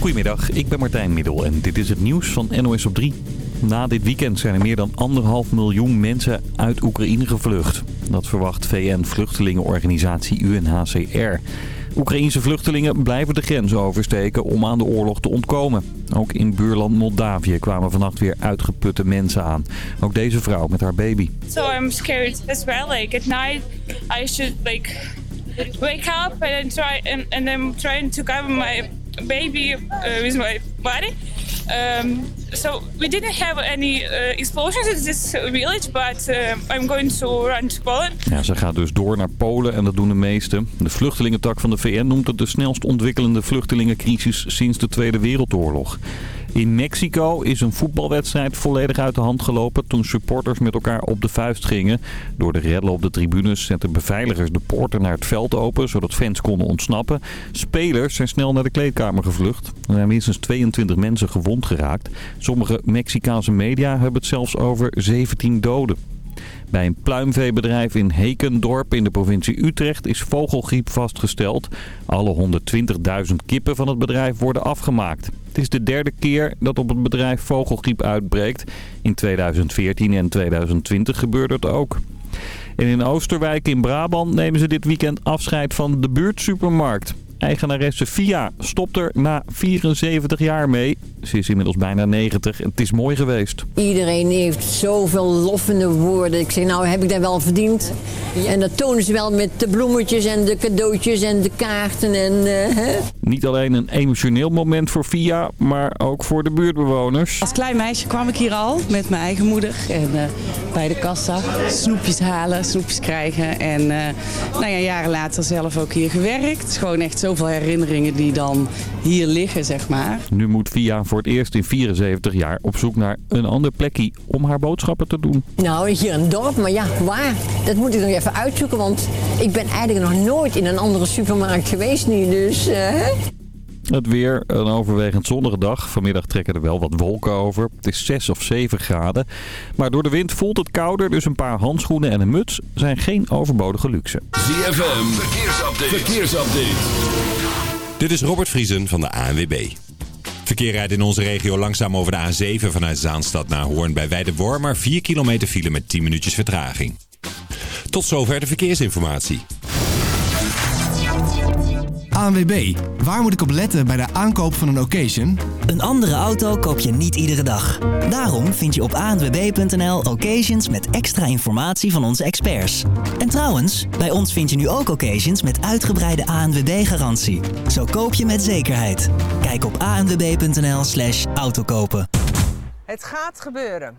Goedemiddag, ik ben Martijn Middel en dit is het nieuws van NOS op 3. Na dit weekend zijn er meer dan anderhalf miljoen mensen uit Oekraïne gevlucht. Dat verwacht VN-vluchtelingenorganisatie UNHCR. Oekraïense vluchtelingen blijven de grens oversteken om aan de oorlog te ontkomen. Ook in buurland Moldavië kwamen vannacht weer uitgeputte mensen aan. Ook deze vrouw met haar baby. So I'm scared as well. Like at night, I should like wake up and try and, and then trying to cover my baby uh, with my body. Um, so we didn't have any uh, in this village, but uh, I'm going to run to Poland. Ja, ze gaat dus door naar Polen en dat doen de meesten. De vluchtelingentak van de VN noemt het de snelst ontwikkelende vluchtelingencrisis sinds de Tweede Wereldoorlog. In Mexico is een voetbalwedstrijd volledig uit de hand gelopen toen supporters met elkaar op de vuist gingen. Door de rellen op de tribunes zetten beveiligers de poorten naar het veld open, zodat fans konden ontsnappen. Spelers zijn snel naar de kleedkamer gevlucht. Er zijn minstens 22 mensen gewond geraakt. Sommige Mexicaanse media hebben het zelfs over 17 doden. Bij een pluimveebedrijf in Hekendorp in de provincie Utrecht is vogelgriep vastgesteld. Alle 120.000 kippen van het bedrijf worden afgemaakt. Het is de derde keer dat op het bedrijf vogelgriep uitbreekt. In 2014 en 2020 gebeurde het ook. En in Oosterwijk in Brabant nemen ze dit weekend afscheid van de buurtsupermarkt. Eigenaresse Fia stopt er na 74 jaar mee. Ze is inmiddels bijna 90 en het is mooi geweest. Iedereen heeft zoveel loffende woorden. Ik zeg, nou heb ik dat wel verdiend. En dat tonen ze wel met de bloemetjes en de cadeautjes en de kaarten. En, uh, hè? Niet alleen een emotioneel moment voor Fia, maar ook voor de buurtbewoners. Als klein meisje kwam ik hier al met mijn eigen moeder. En uh, bij de kassa snoepjes halen, snoepjes krijgen. En uh, nou ja, jaren later zelf ook hier gewerkt. Het is gewoon echt zoveel herinneringen die dan hier liggen, zeg maar. Nu moet Fia voor het eerst in 74 jaar op zoek naar een ander plekje om haar boodschappen te doen. Nou, hier een dorp, maar ja, waar? Dat moet ik nog even uitzoeken, want ik ben eigenlijk nog nooit in een andere supermarkt geweest nu, dus... Uh, het weer, een overwegend zonnige dag. Vanmiddag trekken er wel wat wolken over. Het is 6 of 7 graden. Maar door de wind voelt het kouder, dus een paar handschoenen en een muts zijn geen overbodige luxe. ZFM, verkeersupdate. verkeersupdate. Dit is Robert Vriesen van de ANWB. Verkeer rijdt in onze regio langzaam over de A7 vanuit Zaanstad naar Hoorn bij Weidewormer. 4 kilometer file met 10 minuutjes vertraging. Tot zover de verkeersinformatie. ANWB, waar moet ik op letten bij de aankoop van een occasion? Een andere auto koop je niet iedere dag. Daarom vind je op anwb.nl occasions met extra informatie van onze experts. En trouwens, bij ons vind je nu ook occasions met uitgebreide ANWB-garantie. Zo koop je met zekerheid. Kijk op anwb.nl slash autokopen. Het gaat gebeuren.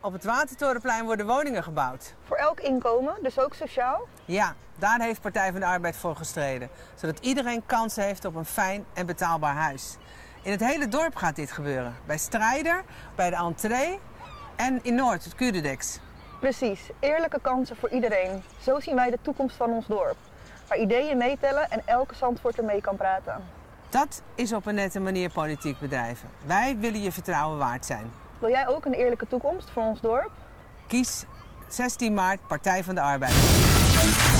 Op het Watertorenplein worden woningen gebouwd. Voor elk inkomen, dus ook sociaal? Ja, daar heeft Partij van de Arbeid voor gestreden. Zodat iedereen kans heeft op een fijn en betaalbaar huis. In het hele dorp gaat dit gebeuren. Bij Strijder, bij de entree en in Noord, het Curedex. Precies, eerlijke kansen voor iedereen. Zo zien wij de toekomst van ons dorp. Waar ideeën meetellen en elke zandvoorter mee kan praten. Dat is op een nette manier politiek bedrijven. Wij willen je vertrouwen waard zijn. Wil jij ook een eerlijke toekomst voor ons dorp? Kies 16 maart Partij van de Arbeid.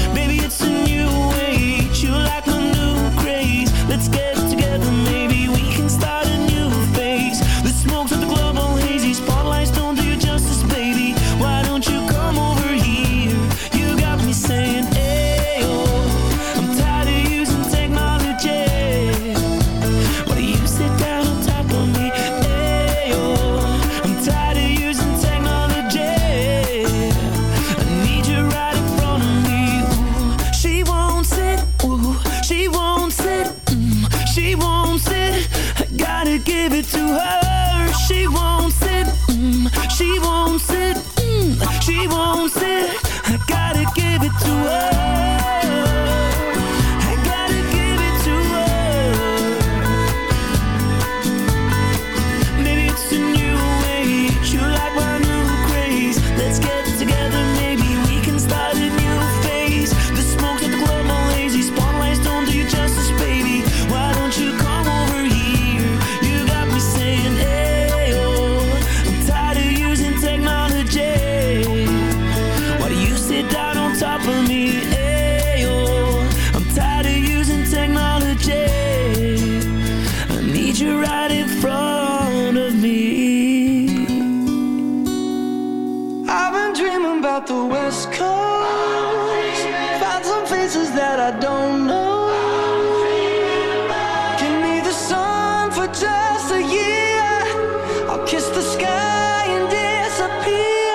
kiss the sky and disappear.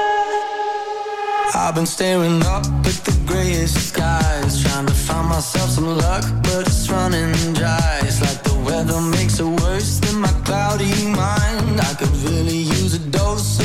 I've been staring up at the grayest skies, trying to find myself some luck, but it's running dry. It's like the weather makes it worse than my cloudy mind. I could really use a dose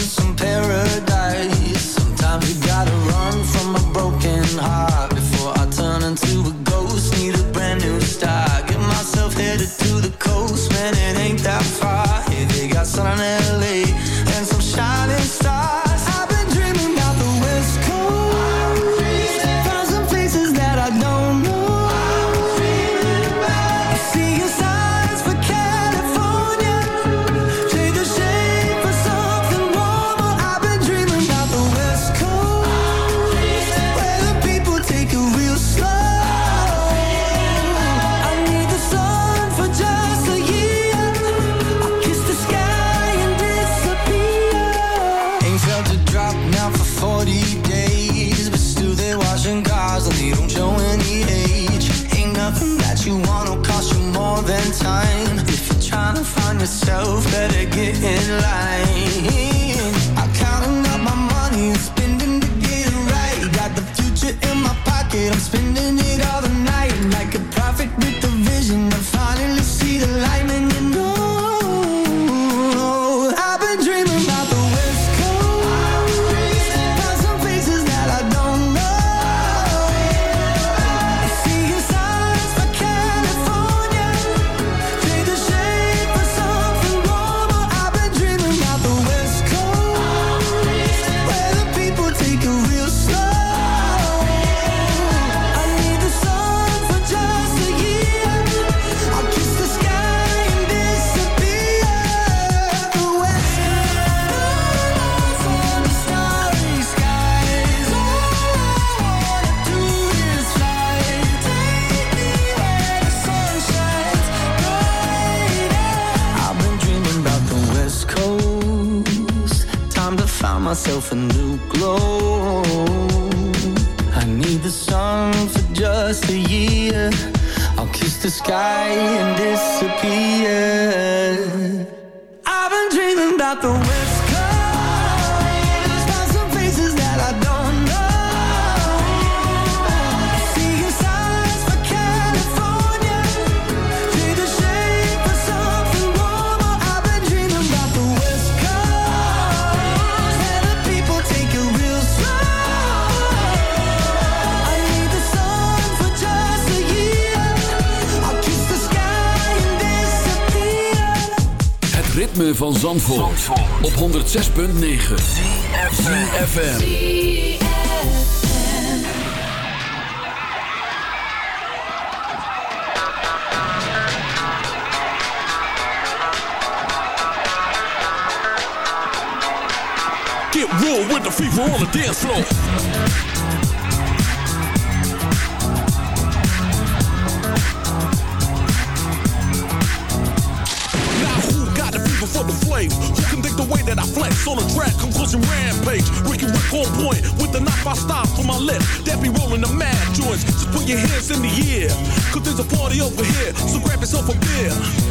van Zandvoort, op 106.9 CFFM Get real with the fever on the dance floor. On a track? Conclusion rampage. Ricky Rick on point with the knife I stop for my lip. That be rolling the mad joints. Just put your hands in the air. Cause there's a party over here. So grab yourself a beer.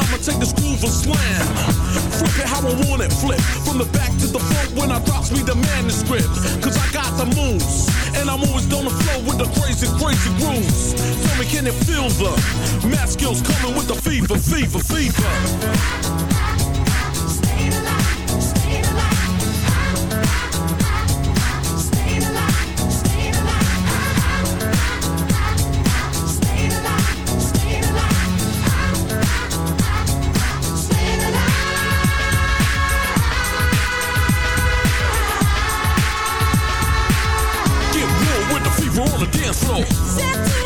I'ma take this groove and slam. Flip it how I want it, flip. From the back to the front when I drops me the manuscript. Cause I got the moves. And I'm always on the flow with the crazy, crazy grooves. Tell me, can it feel the math skills coming with the fever, fever, fever? Dance.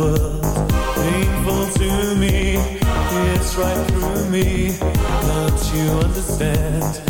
World. Painful to me, it's right through me. Don't you understand?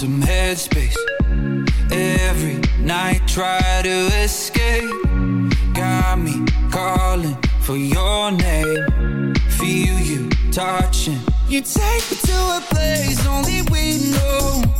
some headspace. Every night try to escape. Got me calling for your name. Feel you touching. You take me to a place only we know.